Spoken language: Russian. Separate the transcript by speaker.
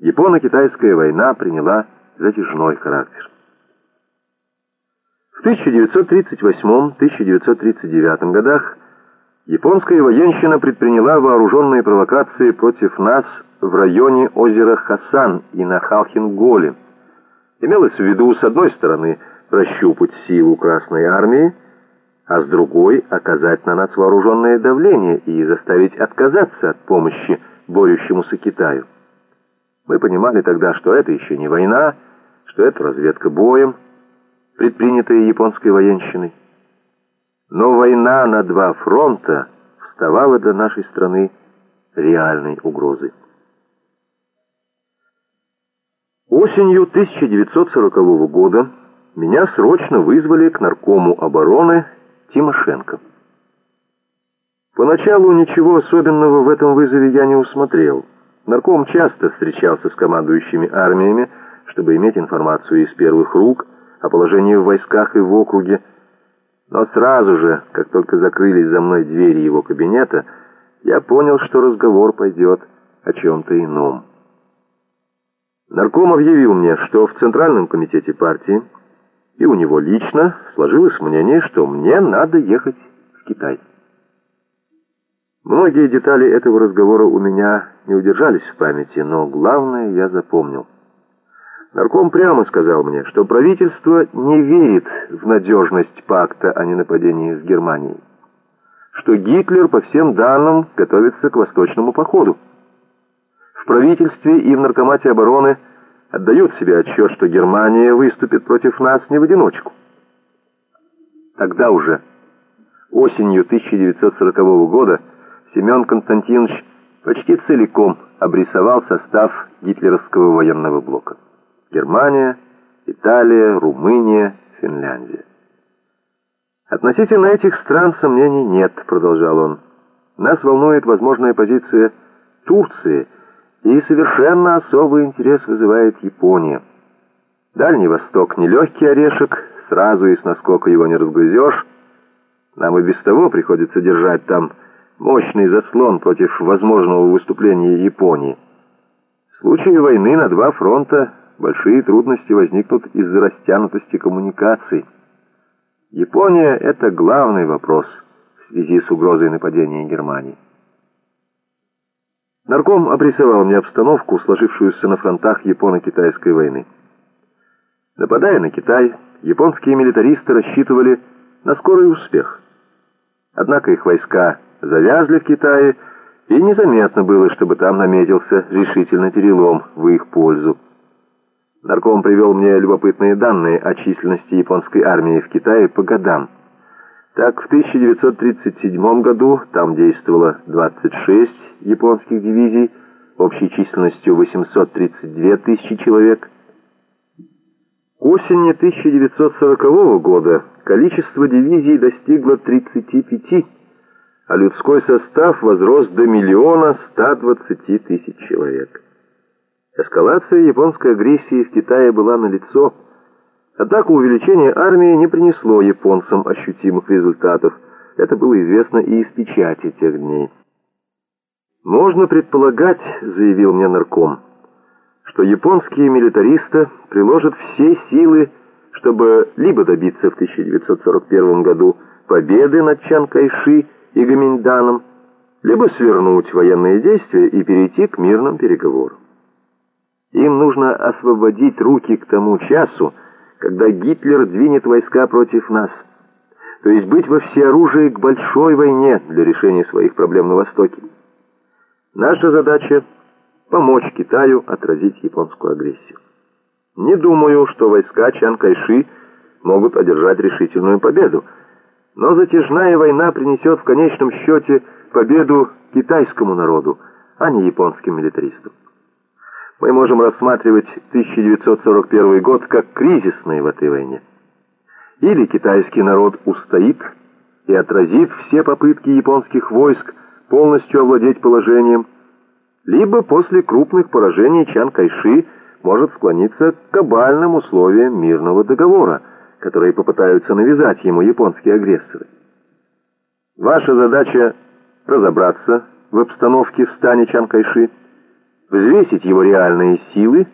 Speaker 1: Японо-китайская война приняла затяжной характер. В 1938-1939 годах японская военщина предприняла вооруженные провокации против нас в районе озера Хасан и на Халхинголе. Имелось в виду, с одной стороны, прощупать силу Красной Армии, а с другой — оказать на нас вооруженное давление и заставить отказаться от помощи борющемуся Китаю. Мы понимали тогда, что это еще не война, что это разведка боем, предпринятая японской военщиной. Но война на два фронта вставала для нашей страны реальной угрозой. Осенью 1940 года меня срочно вызвали к наркому обороны Тимошенко. Поначалу ничего особенного в этом вызове я не усмотрел. Нарком часто встречался с командующими армиями, чтобы иметь информацию из первых рук о положении в войсках и в округе. Но сразу же, как только закрылись за мной двери его кабинета, я понял, что разговор пойдет о чем-то ином. Нарком объявил мне, что в Центральном комитете партии и у него лично сложилось мнение, что мне надо ехать в Китай. Многие детали этого разговора у меня не удержались в памяти, но главное я запомнил. Нарком прямо сказал мне, что правительство не верит в надежность пакта о ненападении с Германией, что Гитлер, по всем данным, готовится к восточному походу. В правительстве и в наркомате обороны отдают себе отчет, что Германия выступит против нас не в одиночку. Тогда уже, осенью 1940 года, Семен Константинович почти целиком обрисовал состав гитлеровского военного блока. Германия, Италия, Румыния, Финляндия. «Относительно этих стран сомнений нет», — продолжал он. «Нас волнует возможная позиция Турции, и совершенно особый интерес вызывает Япония. Дальний Восток — нелегкий орешек, сразу и с наскока его не разгрызешь. Нам и без того приходится держать там мощный заслон против возможного выступления Японии. В случае войны на два фронта большие трудности возникнут из-за растянутости коммуникаций. Япония — это главный вопрос в связи с угрозой нападения Германии. Нарком обрисовал мне обстановку, сложившуюся на фронтах Японо-Китайской войны. Нападая на Китай, японские милитаристы рассчитывали на скорый успех. Однако их войска завязли в Китае, и незаметно было, чтобы там наметился решительный перелом в их пользу. Нарком привел мне любопытные данные о численности японской армии в Китае по годам. Так, в 1937 году там действовало 26 японских дивизий, общей численностью 832 тысячи человек. Осени 1940 года количество дивизий достигло 35 а людской состав возрос до миллиона 120 тысяч человек. Эскалация японской агрессии в Китае была налицо, однако увеличение армии не принесло японцам ощутимых результатов. Это было известно и из печати тех дней. «Можно предполагать, — заявил мне нарком, — что японские милитаристы приложат все силы, чтобы либо добиться в 1941 году победы над Чан Кайши, и Гаминьданом, либо свернуть военные действия и перейти к мирным переговорам. Им нужно освободить руки к тому часу, когда Гитлер двинет войска против нас, то есть быть во всеоружии к большой войне для решения своих проблем на Востоке. Наша задача — помочь Китаю отразить японскую агрессию. Не думаю, что войска Чан Кайши могут одержать решительную победу, но затяжная война принесет в конечном счете победу китайскому народу, а не японским милитаристам. Мы можем рассматривать 1941 год как кризисный в этой войне. Или китайский народ устоит и отразит все попытки японских войск полностью овладеть положением, либо после крупных поражений Чан Кайши может склониться к кабальным условиям мирного договора – которые попытаются навязать ему японские агрессоры. Ваша задача — разобраться в обстановке в стане Чанкайши, взвесить его реальные силы